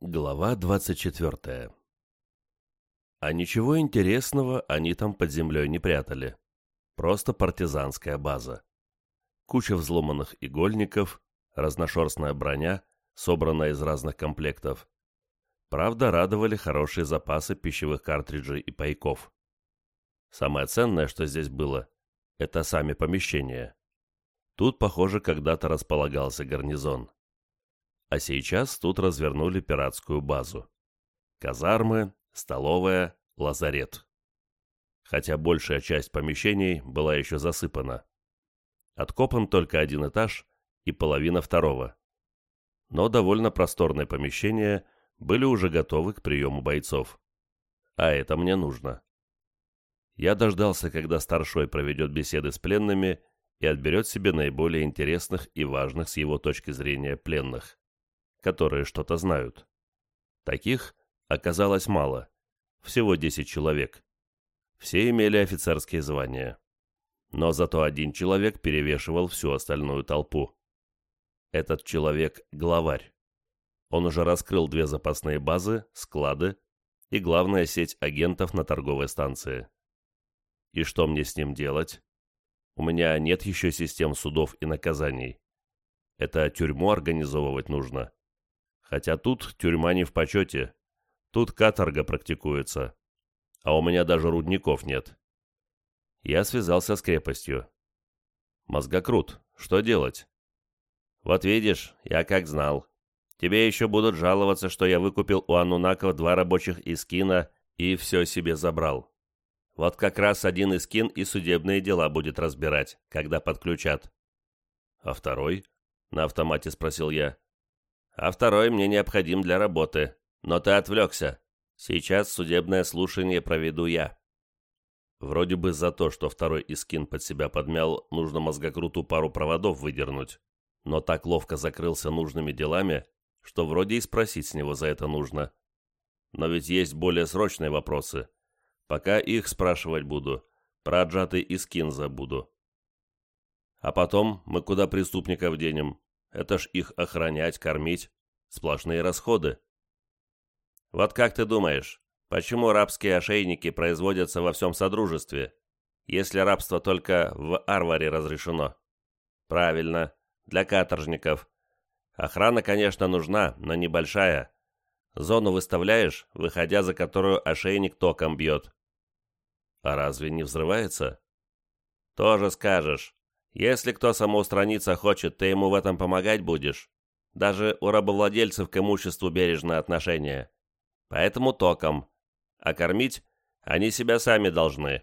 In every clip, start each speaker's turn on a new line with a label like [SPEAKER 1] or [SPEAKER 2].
[SPEAKER 1] Глава 24 А ничего интересного они там под землей не прятали. Просто партизанская база. Куча взломанных игольников, разношерстная броня, собранная из разных комплектов. Правда, радовали хорошие запасы пищевых картриджей и пайков. Самое ценное, что здесь было, это сами помещения. Тут, похоже, когда-то располагался гарнизон а сейчас тут развернули пиратскую базу. Казармы, столовая, лазарет. Хотя большая часть помещений была еще засыпана. Откопан только один этаж и половина второго. Но довольно просторные помещения были уже готовы к приему бойцов. А это мне нужно. Я дождался, когда старшой проведет беседы с пленными и отберет себе наиболее интересных и важных с его точки зрения пленных которые что-то знают. Таких оказалось мало, всего 10 человек. Все имели офицерские звания. Но зато один человек перевешивал всю остальную толпу. Этот человек – главарь. Он уже раскрыл две запасные базы, склады и главная сеть агентов на торговой станции. И что мне с ним делать? У меня нет еще систем судов и наказаний. Это тюрьму организовывать нужно. Хотя тут тюрьма не в почете. Тут каторга практикуется. А у меня даже рудников нет. Я связался с крепостью. Мозгокрут, что делать? Вот видишь, я как знал. Тебе еще будут жаловаться, что я выкупил у анунаков два рабочих искина и все себе забрал. Вот как раз один искин и судебные дела будет разбирать, когда подключат. А второй? На автомате спросил я а второй мне необходим для работы. Но ты отвлекся. Сейчас судебное слушание проведу я». Вроде бы за то, что второй Искин под себя подмял, нужно мозгокруту пару проводов выдернуть. Но так ловко закрылся нужными делами, что вроде и спросить с него за это нужно. Но ведь есть более срочные вопросы. Пока их спрашивать буду, про отжатый Искин забуду. А потом мы куда преступников денем? Это ж их охранять, кормить. Сплошные расходы. Вот как ты думаешь, почему рабские ошейники производятся во всем Содружестве, если рабство только в Арваре разрешено? Правильно, для каторжников. Охрана, конечно, нужна, но небольшая. Зону выставляешь, выходя за которую ошейник током бьет. А разве не взрывается? Тоже скажешь. Если кто самоустраниться хочет, ты ему в этом помогать будешь. Даже у рабовладельцев к имуществу бережное отношение. Поэтому током. А кормить они себя сами должны.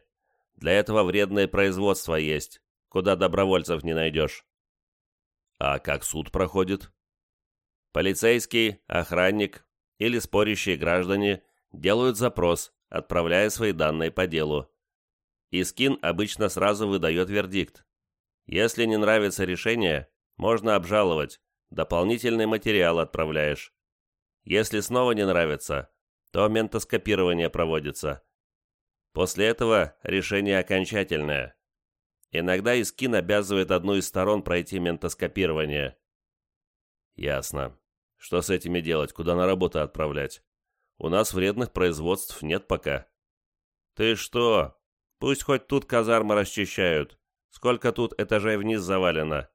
[SPEAKER 1] Для этого вредное производство есть, куда добровольцев не найдешь. А как суд проходит? Полицейский, охранник или спорящие граждане делают запрос, отправляя свои данные по делу. Искин обычно сразу выдает вердикт. Если не нравится решение, можно обжаловать, дополнительный материал отправляешь. Если снова не нравится, то ментоскопирование проводится. После этого решение окончательное. Иногда Искин обязывает одну из сторон пройти ментоскопирование. Ясно. Что с этими делать, куда на работу отправлять? У нас вредных производств нет пока. Ты что? Пусть хоть тут казармы расчищают. Сколько тут этажей вниз завалено.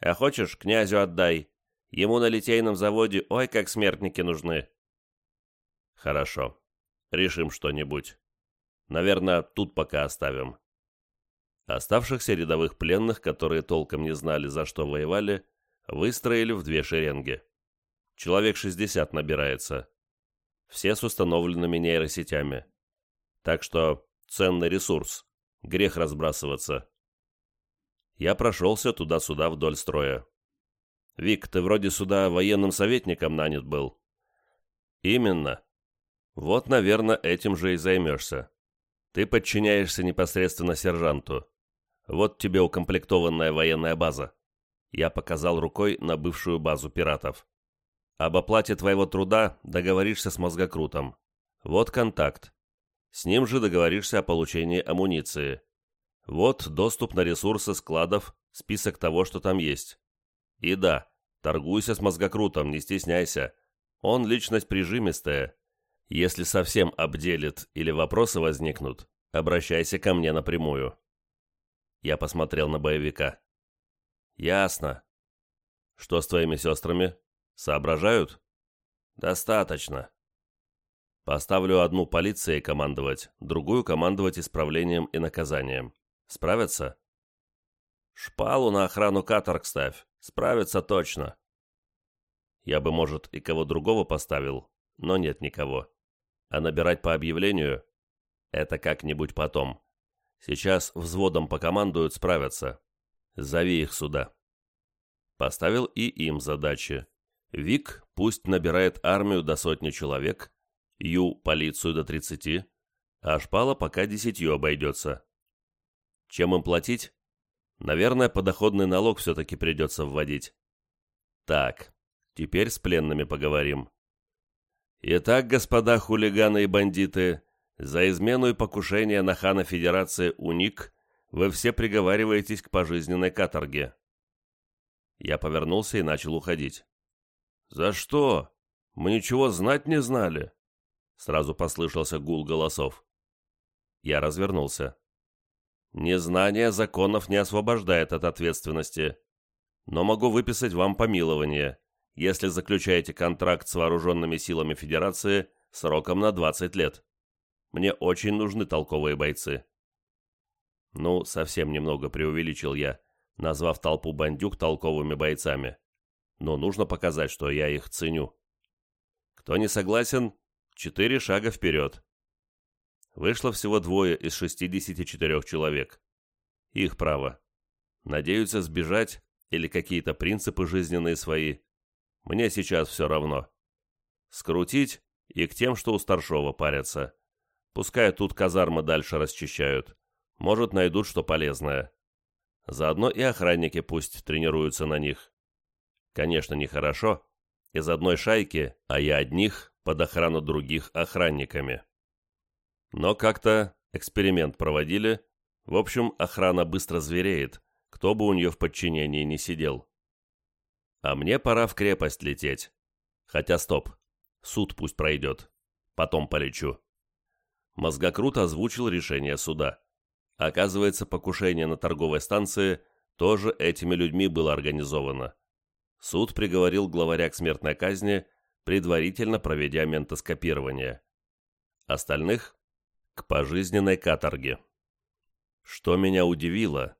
[SPEAKER 1] А хочешь, князю отдай. Ему на литейном заводе ой как смертники нужны. Хорошо. Решим что-нибудь. Наверное, тут пока оставим. Оставшихся рядовых пленных, которые толком не знали, за что воевали, выстроили в две шеренги. Человек 60 набирается. Все с установленными нейросетями. Так что ценный ресурс. Грех разбрасываться. Я прошелся туда-сюда вдоль строя. «Вик, ты вроде сюда военным советником нанят был». «Именно. Вот, наверное, этим же и займешься. Ты подчиняешься непосредственно сержанту. Вот тебе укомплектованная военная база». Я показал рукой на бывшую базу пиратов. «Об оплате твоего труда договоришься с мозгокрутом. Вот контакт. С ним же договоришься о получении амуниции. Вот доступ на ресурсы складов, список того, что там есть. И да, торгуйся с мозгокрутом, не стесняйся. Он личность прижимистая. Если совсем обделит или вопросы возникнут, обращайся ко мне напрямую. Я посмотрел на боевика. Ясно. Что с твоими сестрами? Соображают? Достаточно. Поставлю одну полицией командовать, другую командовать исправлением и наказанием. Справятся? Шпалу на охрану каторг ставь. Справятся точно. Я бы, может, и кого другого поставил, но нет никого. А набирать по объявлению — это как-нибудь потом. Сейчас взводом покомандуют, справятся. Зови их сюда. Поставил и им задачи. Вик пусть набирает армию до сотни человек, Ю – полицию до 30, а Шпала пока десятью обойдется. Чем им платить? Наверное, подоходный налог все-таки придется вводить. Так, теперь с пленными поговорим. Итак, господа хулиганы и бандиты, за измену и покушение на хана Федерации УНИК вы все приговариваетесь к пожизненной каторге. Я повернулся и начал уходить. «За что? Мы ничего знать не знали!» Сразу послышался гул голосов. Я развернулся. Незнание законов не освобождает от ответственности, но могу выписать вам помилование, если заключаете контракт с вооруженными силами Федерации сроком на 20 лет. Мне очень нужны толковые бойцы. Ну, совсем немного преувеличил я, назвав толпу бандюк толковыми бойцами. Но нужно показать, что я их ценю. Кто не согласен, Четыре шага вперед. Вышло всего двое из 64 человек. Их право. Надеются сбежать или какие-то принципы жизненные свои. Мне сейчас все равно. Скрутить и к тем, что у старшего парятся. Пускай тут казармы дальше расчищают. Может, найдут что полезное. Заодно и охранники пусть тренируются на них. Конечно, нехорошо. Из одной шайки, а я одних, под охрану других охранниками. Но как-то эксперимент проводили. В общем, охрана быстро звереет, кто бы у нее в подчинении не сидел. А мне пора в крепость лететь. Хотя стоп, суд пусть пройдет. Потом полечу. Мозгокрут озвучил решение суда. Оказывается, покушение на торговой станции тоже этими людьми было организовано. Суд приговорил главаря к смертной казни – предварительно проведя ментоскопирование. Остальных – к пожизненной каторге. Что меня удивило,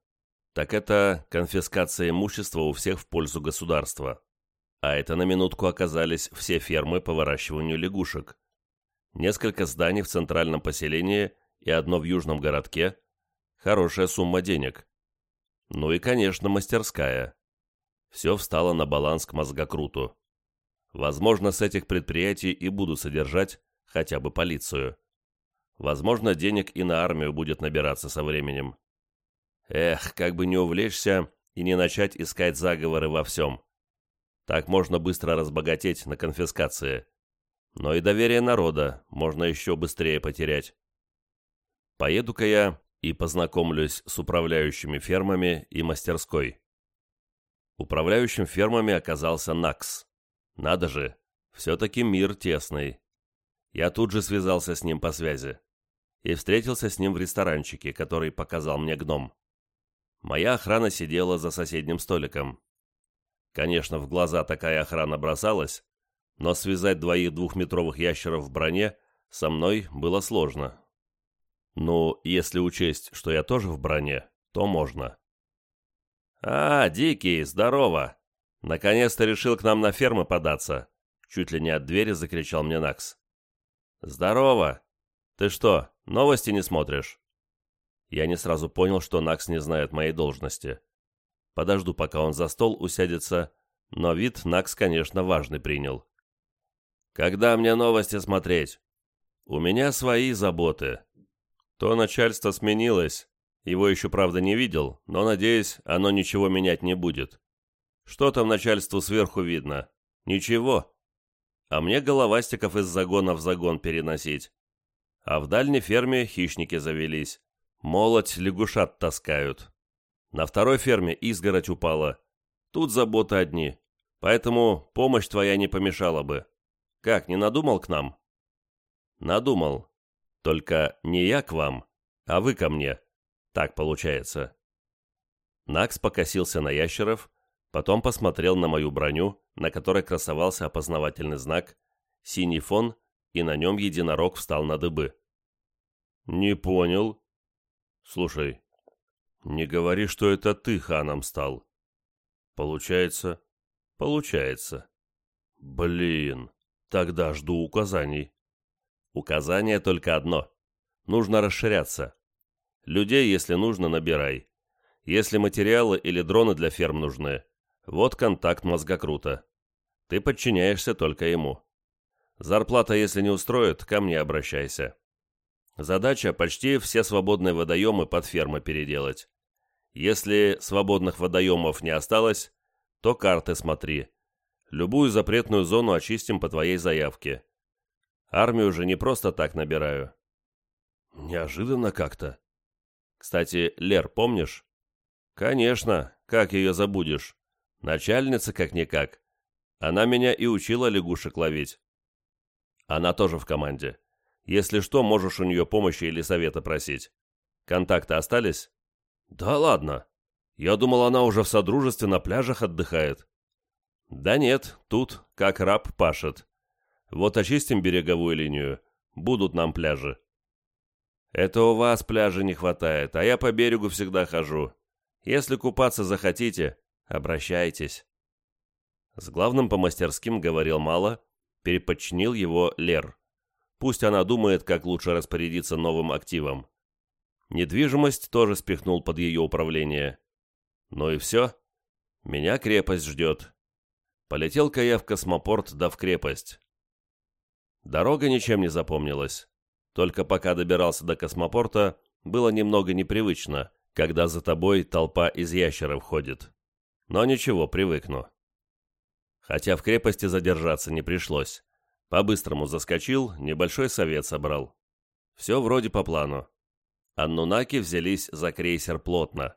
[SPEAKER 1] так это конфискация имущества у всех в пользу государства. А это на минутку оказались все фермы по выращиванию лягушек. Несколько зданий в центральном поселении и одно в южном городке. Хорошая сумма денег. Ну и, конечно, мастерская. Все встало на баланс к мозгокруту. Возможно, с этих предприятий и буду содержать хотя бы полицию. Возможно, денег и на армию будет набираться со временем. Эх, как бы не увлечься и не начать искать заговоры во всем. Так можно быстро разбогатеть на конфискации. Но и доверие народа можно еще быстрее потерять. Поеду-ка я и познакомлюсь с управляющими фермами и мастерской. Управляющим фермами оказался Накс. Надо же, все-таки мир тесный. Я тут же связался с ним по связи и встретился с ним в ресторанчике, который показал мне гном. Моя охрана сидела за соседним столиком. Конечно, в глаза такая охрана бросалась, но связать двоих двухметровых ящеров в броне со мной было сложно. Ну, если учесть, что я тоже в броне, то можно. «А, Дикий, здорово!» Наконец-то решил к нам на фермы податься. Чуть ли не от двери закричал мне Накс. Здорово. Ты что, новости не смотришь? Я не сразу понял, что Накс не знает моей должности. Подожду, пока он за стол усядется, но вид Накс, конечно, важный принял. Когда мне новости смотреть? У меня свои заботы. То начальство сменилось. Его еще, правда, не видел, но, надеюсь, оно ничего менять не будет. Что там начальству сверху видно? Ничего. А мне головастиков из загона в загон переносить. А в дальней ферме хищники завелись. Молоть лягушат таскают. На второй ферме изгородь упала. Тут заботы одни. Поэтому помощь твоя не помешала бы. Как, не надумал к нам?» «Надумал. Только не я к вам, а вы ко мне. Так получается». Накс покосился на ящеров, потом посмотрел на мою броню, на которой красовался опознавательный знак, синий фон, и на нем единорог встал на дыбы. «Не понял. Слушай, не говори, что это ты ханом стал. Получается? Получается. Блин, тогда жду указаний. Указание только одно. Нужно расширяться. Людей, если нужно, набирай. Если материалы или дроны для ферм нужны, вот контакт мозгокрута. Ты подчиняешься только ему. Зарплата, если не устроит, ко мне обращайся. Задача почти все свободные водоемы под фермы переделать. Если свободных водоемов не осталось, то карты смотри. Любую запретную зону очистим по твоей заявке. Армию же не просто так набираю. Неожиданно как-то. Кстати, Лер, помнишь? Конечно, как ее забудешь? Начальница как-никак. Она меня и учила лягушек ловить. Она тоже в команде. Если что, можешь у нее помощи или совета просить. Контакты остались? Да ладно. Я думал, она уже в содружестве на пляжах отдыхает. Да нет, тут как раб пашет. Вот очистим береговую линию, будут нам пляжи. Это у вас пляжа не хватает, а я по берегу всегда хожу. Если купаться захотите, обращайтесь. С главным по мастерским говорил мало, переподчинил его Лер. Пусть она думает, как лучше распорядиться новым активом. Недвижимость тоже спихнул под ее управление. Ну и все. Меня крепость ждет. Полетел-ка я в космопорт да в крепость. Дорога ничем не запомнилась. Только пока добирался до космопорта, было немного непривычно, когда за тобой толпа из ящеров ходит. Но ничего, привыкну. Хотя в крепости задержаться не пришлось. По-быстрому заскочил, небольшой совет собрал. Все вроде по плану. Аннунаки взялись за крейсер плотно.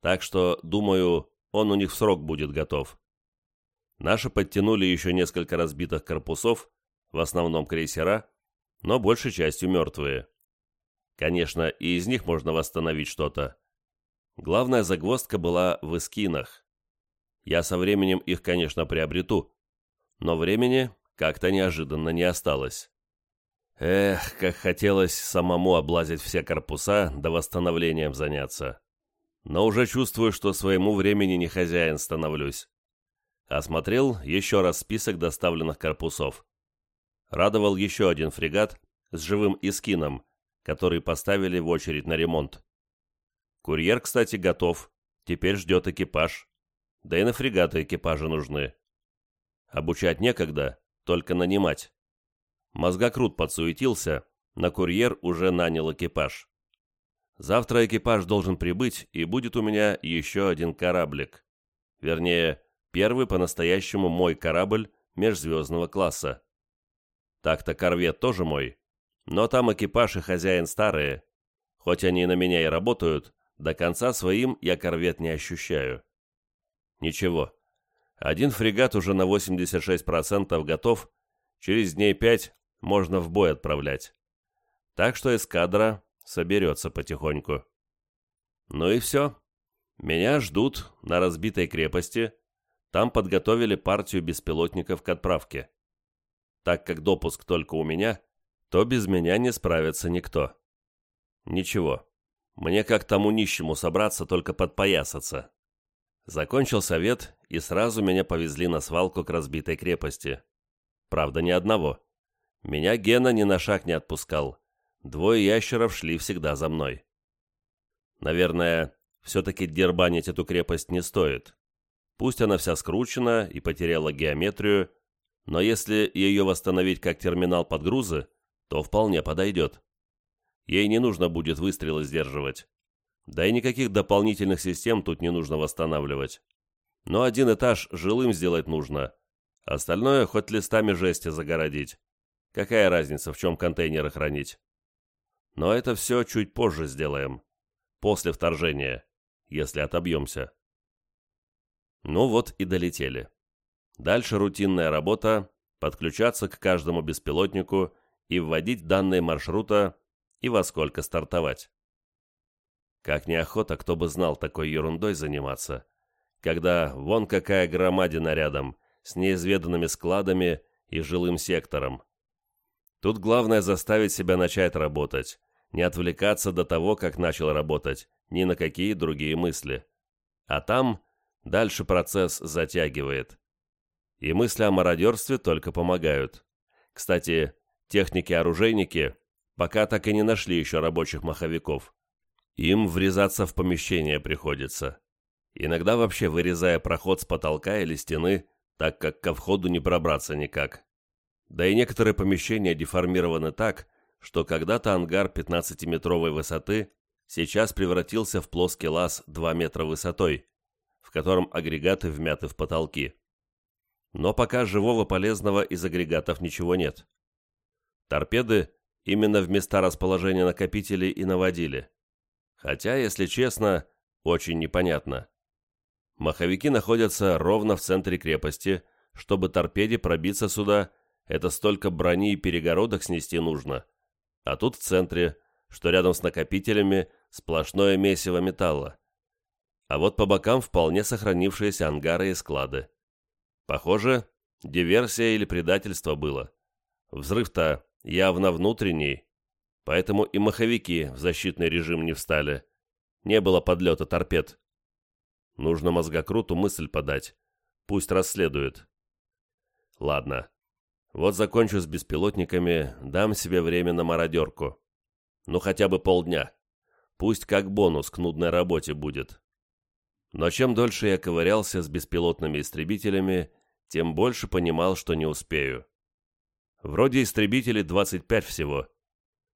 [SPEAKER 1] Так что, думаю, он у них в срок будет готов. Наши подтянули еще несколько разбитых корпусов, в основном крейсера, но большей частью мертвые. Конечно, и из них можно восстановить что-то. Главная загвоздка была в эскинах. Я со временем их, конечно, приобрету, но времени как-то неожиданно не осталось. Эх, как хотелось самому облазить все корпуса, да восстановлением заняться. Но уже чувствую, что своему времени не хозяин становлюсь. Осмотрел еще раз список доставленных корпусов. Радовал еще один фрегат с живым искином, который поставили в очередь на ремонт. Курьер, кстати, готов, теперь ждет экипаж. Да и на фрегаты экипажи нужны. Обучать некогда, только нанимать. Мозгокрут подсуетился, на курьер уже нанял экипаж. Завтра экипаж должен прибыть, и будет у меня еще один кораблик. Вернее, первый по-настоящему мой корабль межзвездного класса. Так-то корвет тоже мой, но там экипаж и хозяин старые. Хоть они на меня и работают, до конца своим я корвет не ощущаю. Ничего, один фрегат уже на 86% готов, через дней пять можно в бой отправлять. Так что эскадра соберется потихоньку. Ну и все. Меня ждут на разбитой крепости. Там подготовили партию беспилотников к отправке. Так как допуск только у меня, то без меня не справится никто. Ничего. Мне как тому нищему собраться, только подпоясаться. Закончил совет, и сразу меня повезли на свалку к разбитой крепости. Правда, ни одного. Меня Гена ни на шаг не отпускал. Двое ящеров шли всегда за мной. Наверное, все-таки дербанить эту крепость не стоит. Пусть она вся скручена и потеряла геометрию, но если ее восстановить как терминал под грузы, то вполне подойдет. Ей не нужно будет выстрелы сдерживать. Да и никаких дополнительных систем тут не нужно восстанавливать. Но один этаж жилым сделать нужно. Остальное хоть листами жести загородить. Какая разница, в чем контейнеры хранить? Но это все чуть позже сделаем. После вторжения, если отобьемся. Ну вот и долетели. Дальше рутинная работа, подключаться к каждому беспилотнику и вводить данные маршрута и во сколько стартовать. Как неохота, кто бы знал такой ерундой заниматься, когда вон какая громадина рядом, с неизведанными складами и жилым сектором. Тут главное заставить себя начать работать, не отвлекаться до того, как начал работать, ни на какие другие мысли. А там дальше процесс затягивает. И мысли о мародерстве только помогают. Кстати, техники-оружейники пока так и не нашли еще рабочих маховиков. Им врезаться в помещение приходится. Иногда вообще вырезая проход с потолка или стены, так как ко входу не пробраться никак. Да и некоторые помещения деформированы так, что когда-то ангар 15-метровой высоты сейчас превратился в плоский лаз 2 метра высотой, в котором агрегаты вмяты в потолки. Но пока живого полезного из агрегатов ничего нет. Торпеды именно в места расположения накопителей и наводили. Хотя, если честно, очень непонятно. Маховики находятся ровно в центре крепости. Чтобы торпеде пробиться сюда, это столько брони и перегородок снести нужно. А тут в центре, что рядом с накопителями, сплошное месиво металла. А вот по бокам вполне сохранившиеся ангары и склады. Похоже, диверсия или предательство было. Взрыв-то явно внутренний, поэтому и маховики в защитный режим не встали. Не было подлета торпед. Нужно мозгокруту мысль подать. Пусть расследует. Ладно. Вот закончу с беспилотниками, дам себе время на мародерку. Ну, хотя бы полдня. Пусть как бонус к нудной работе будет. Но чем дольше я ковырялся с беспилотными истребителями, тем больше понимал, что не успею. Вроде истребителей 25 всего.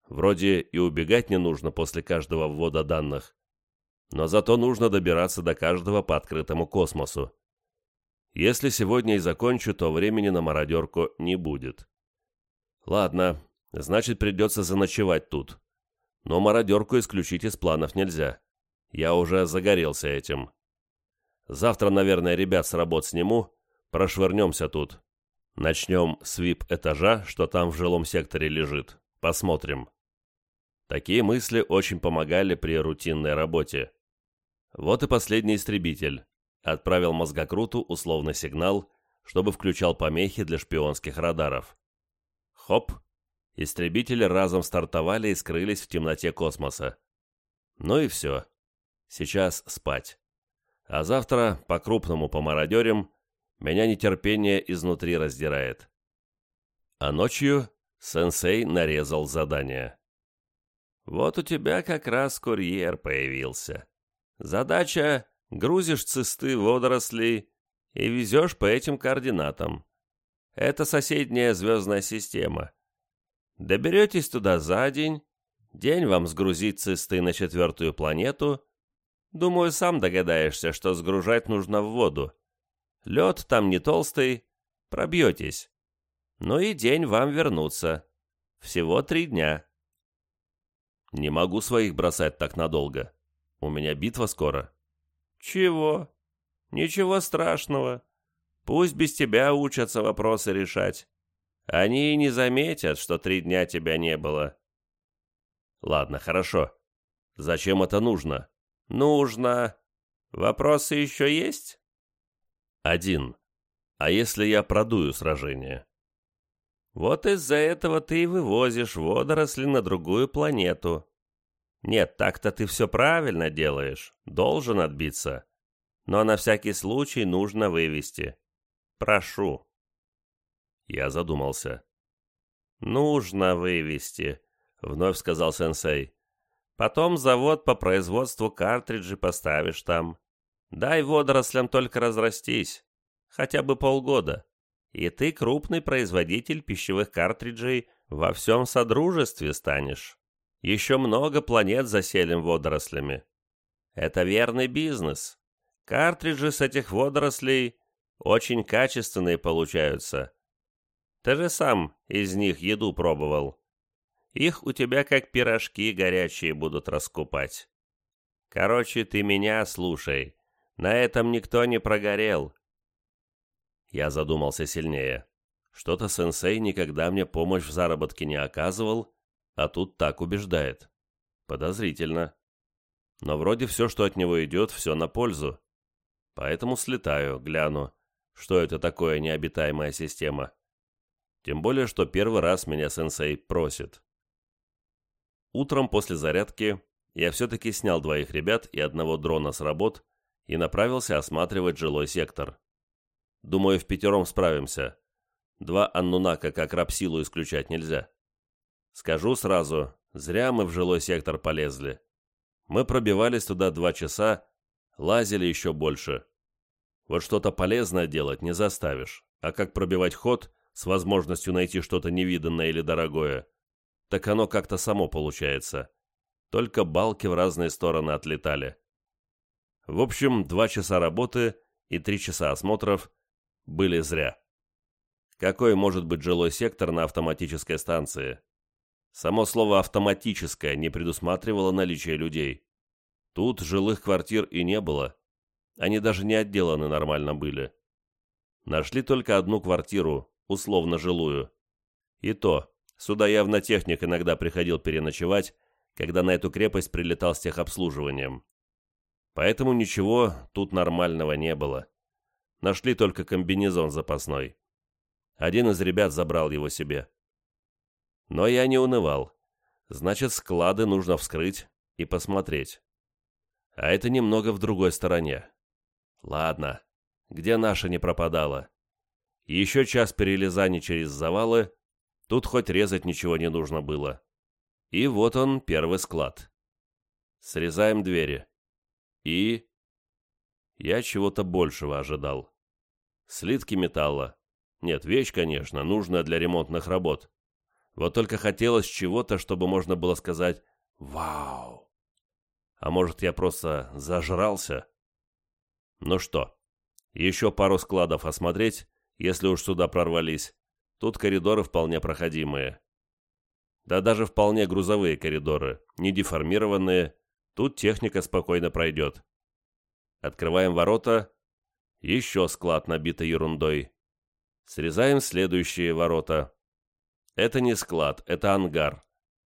[SPEAKER 1] Вроде и убегать не нужно после каждого ввода данных но зато нужно добираться до каждого по открытому космосу. Если сегодня и закончу, то времени на мародерку не будет. Ладно, значит придется заночевать тут. Но мародерку исключить из планов нельзя. Я уже загорелся этим. Завтра, наверное, ребят с работ сниму, прошвырнемся тут. Начнем с вип-этажа, что там в жилом секторе лежит. Посмотрим. Такие мысли очень помогали при рутинной работе. Вот и последний истребитель. Отправил мозгокруту условный сигнал, чтобы включал помехи для шпионских радаров. Хоп! Истребители разом стартовали и скрылись в темноте космоса. Ну и все. Сейчас спать. А завтра по-крупному помародерим, меня нетерпение изнутри раздирает. А ночью сенсей нарезал задание. «Вот у тебя как раз курьер появился», Задача — грузишь цисты водорослей и везешь по этим координатам. Это соседняя звездная система. Доберетесь туда за день, день вам сгрузить цисты на четвертую планету. Думаю, сам догадаешься, что сгружать нужно в воду. Лед там не толстый, пробьетесь. Ну и день вам вернуться. Всего три дня. Не могу своих бросать так надолго. У меня битва скоро». «Чего? Ничего страшного. Пусть без тебя учатся вопросы решать. Они и не заметят, что три дня тебя не было». «Ладно, хорошо. Зачем это нужно?» «Нужно. Вопросы еще есть?» «Один. А если я продую сражение?» «Вот из-за этого ты и вывозишь водоросли на другую планету. Нет, так-то ты все правильно делаешь. Должен отбиться. Но на всякий случай нужно вывести. Прошу. Я задумался. «Нужно вывести», — вновь сказал сенсей. «Потом завод по производству картриджей поставишь там. Дай водорослям только разрастись. Хотя бы полгода. И ты крупный производитель пищевых картриджей во всем содружестве станешь». Еще много планет заселим водорослями. Это верный бизнес. Картриджи с этих водорослей очень качественные получаются. Ты же сам из них еду пробовал. Их у тебя как пирожки горячие будут раскупать. Короче, ты меня слушай. На этом никто не прогорел. Я задумался сильнее. Что-то сенсей никогда мне помощь в заработке не оказывал, а тут так убеждает. Подозрительно. Но вроде все, что от него идет, все на пользу. Поэтому слетаю, гляну, что это такое необитаемая система. Тем более, что первый раз меня сенсей просит. Утром после зарядки я все-таки снял двоих ребят и одного дрона с работ и направился осматривать жилой сектор. Думаю, в пятером справимся. Два аннунака как рабсилу исключать нельзя. Скажу сразу, зря мы в жилой сектор полезли. Мы пробивались туда два часа, лазили еще больше. Вот что-то полезное делать не заставишь, а как пробивать ход с возможностью найти что-то невиданное или дорогое, так оно как-то само получается. Только балки в разные стороны отлетали. В общем, два часа работы и три часа осмотров были зря. Какой может быть жилой сектор на автоматической станции? Само слово «автоматическое» не предусматривало наличие людей. Тут жилых квартир и не было. Они даже не отделаны нормально были. Нашли только одну квартиру, условно жилую. И то, сюда явно техник иногда приходил переночевать, когда на эту крепость прилетал с техобслуживанием. Поэтому ничего тут нормального не было. Нашли только комбинезон запасной. Один из ребят забрал его себе. Но я не унывал. Значит, склады нужно вскрыть и посмотреть. А это немного в другой стороне. Ладно, где наша не пропадала? Еще час перелезаний через завалы, тут хоть резать ничего не нужно было. И вот он, первый склад. Срезаем двери. И... Я чего-то большего ожидал. Слитки металла. Нет, вещь, конечно, нужная для ремонтных работ. Вот только хотелось чего-то, чтобы можно было сказать «Вау!». А может, я просто зажрался? Ну что, еще пару складов осмотреть, если уж сюда прорвались. Тут коридоры вполне проходимые. Да даже вполне грузовые коридоры, не деформированные. Тут техника спокойно пройдет. Открываем ворота. Еще склад набитый ерундой. Срезаем следующие ворота. Это не склад, это ангар.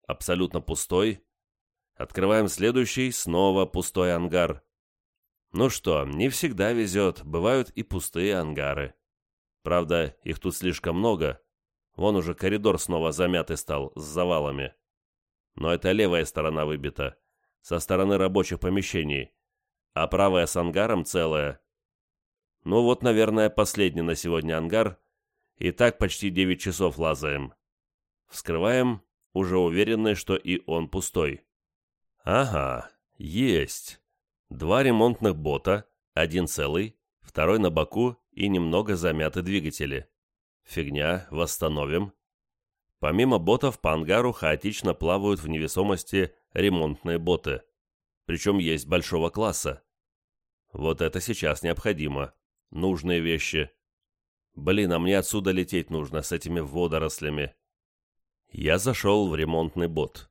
[SPEAKER 1] Абсолютно пустой. Открываем следующий, снова пустой ангар. Ну что, не всегда везет, бывают и пустые ангары. Правда, их тут слишком много. Вон уже коридор снова замятый стал, с завалами. Но это левая сторона выбита, со стороны рабочих помещений, а правая с ангаром целая. Ну вот, наверное, последний на сегодня ангар, и так почти 9 часов лазаем. Вскрываем, уже уверенные, что и он пустой. Ага, есть. Два ремонтных бота, один целый, второй на боку и немного замяты двигатели. Фигня, восстановим. Помимо ботов по ангару хаотично плавают в невесомости ремонтные боты. Причем есть большого класса. Вот это сейчас необходимо. Нужные вещи. Блин, а мне отсюда лететь нужно с этими водорослями. Я зашел в ремонтный бот.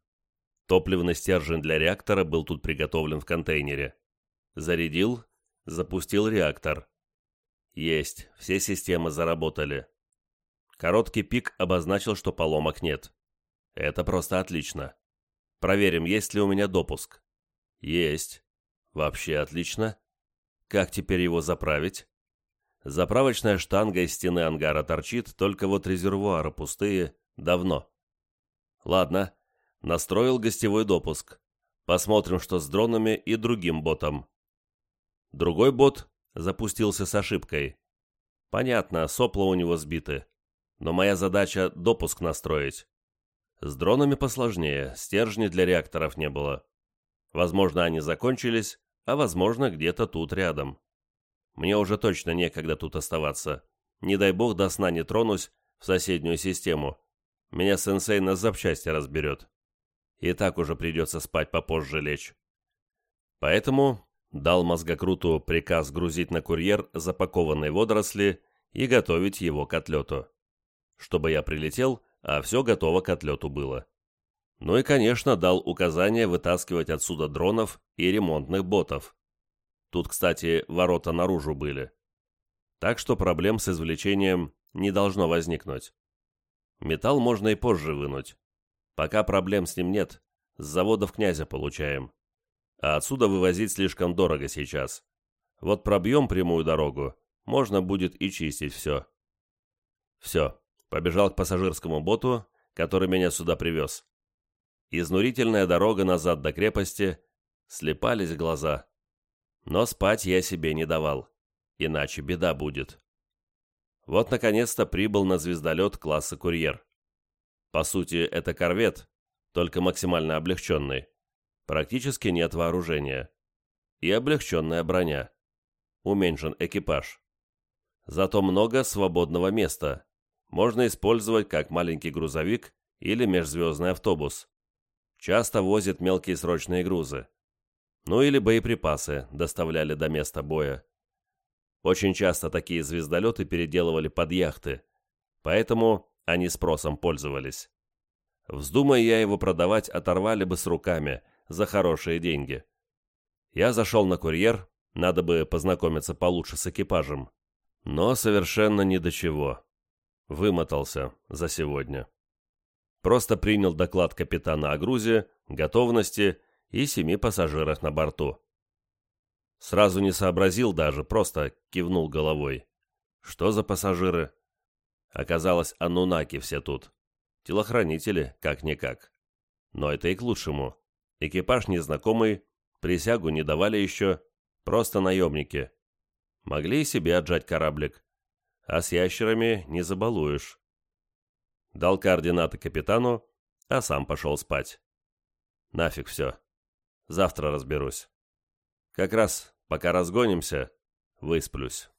[SPEAKER 1] Топливный стержень для реактора был тут приготовлен в контейнере. Зарядил, запустил реактор. Есть, все системы заработали. Короткий пик обозначил, что поломок нет. Это просто отлично. Проверим, есть ли у меня допуск. Есть. Вообще отлично. Как теперь его заправить? Заправочная штанга из стены ангара торчит, только вот резервуары пустые, давно. Ладно, настроил гостевой допуск. Посмотрим, что с дронами и другим ботом. Другой бот запустился с ошибкой. Понятно, сопла у него сбиты. Но моя задача — допуск настроить. С дронами посложнее, стержней для реакторов не было. Возможно, они закончились, а возможно, где-то тут рядом. Мне уже точно некогда тут оставаться. Не дай бог до сна не тронусь в соседнюю систему. Меня сенсей на запчасти разберет. И так уже придется спать попозже лечь. Поэтому дал мозгокруту приказ грузить на курьер запакованные водоросли и готовить его к отлету. Чтобы я прилетел, а все готово к отлету было. Ну и, конечно, дал указание вытаскивать отсюда дронов и ремонтных ботов. Тут, кстати, ворота наружу были. Так что проблем с извлечением не должно возникнуть. Металл можно и позже вынуть. Пока проблем с ним нет, с заводов князя получаем. А отсюда вывозить слишком дорого сейчас. Вот пробьем прямую дорогу, можно будет и чистить все. Все, побежал к пассажирскому боту, который меня сюда привез. Изнурительная дорога назад до крепости, слепались глаза. Но спать я себе не давал, иначе беда будет. Вот, наконец-то, прибыл на звездолет класса «Курьер». По сути, это корвет, только максимально облегченный. Практически нет вооружения. И облегченная броня. Уменьшен экипаж. Зато много свободного места. Можно использовать как маленький грузовик или межзвездный автобус. Часто возят мелкие срочные грузы. Ну или боеприпасы доставляли до места боя. Очень часто такие звездолеты переделывали под яхты, поэтому они спросом пользовались. Вздумая я его продавать, оторвали бы с руками за хорошие деньги. Я зашел на курьер, надо бы познакомиться получше с экипажем. Но совершенно ни до чего. Вымотался за сегодня. Просто принял доклад капитана о грузе, готовности и семи пассажирах на борту. Сразу не сообразил даже, просто кивнул головой. Что за пассажиры? Оказалось, анунаки все тут. Телохранители, как-никак. Но это и к лучшему. Экипаж незнакомый, присягу не давали еще, просто наемники. Могли и себе отжать кораблик. А с ящерами не забалуешь. Дал координаты капитану, а сам пошел спать. Нафиг все. Завтра разберусь. Как раз, пока разгонимся, высплюсь.